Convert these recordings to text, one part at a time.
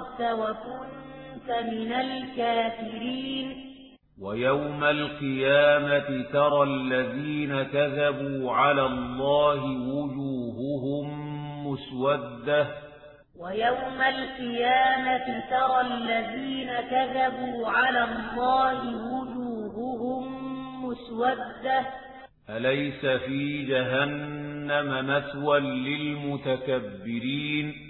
كفرت وكنت من الكافرين. ويوم القيامة ترى الذين كذبوا على الله وجوههم مسودة. ويوم القيامة ترى الذين كذبوا على الله وجوههم مسودة. أليس في جهنم مثوى للمتكبرين؟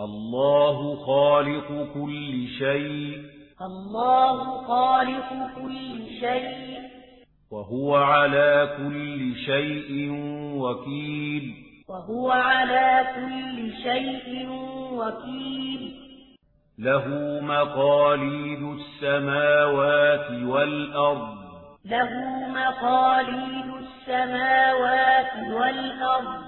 الله خالق كل شيء الله خالق كل شيء وهو على كل شيء وكيل وهو على كل شيء وكيل له مقاليد السماوات والأرض له مقاليد السماوات والأرض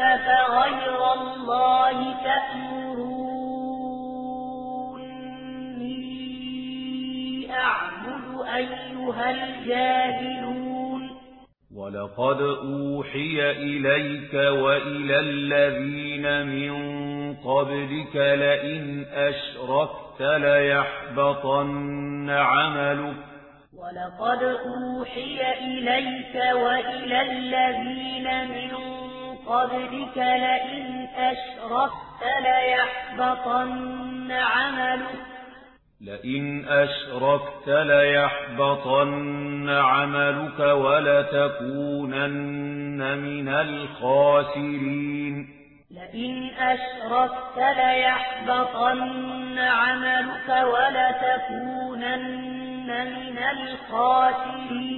أفغير الله تأمروني أعبد أيها الجاهلون ولقد أوحي إليك وإلى الذين من قبلك لئن أشركت ليحبطن عملك ولقد أوحي إليك وإلى الذين من قبلك لئن أشرفت ليحبطن عملك لئن أشركت ليحبطن عملك ولتكونن من الخاسرين لئن أشركت ليحبطن عملك ولتكونن من الخاسرين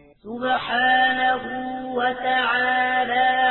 سبحانه وتعالى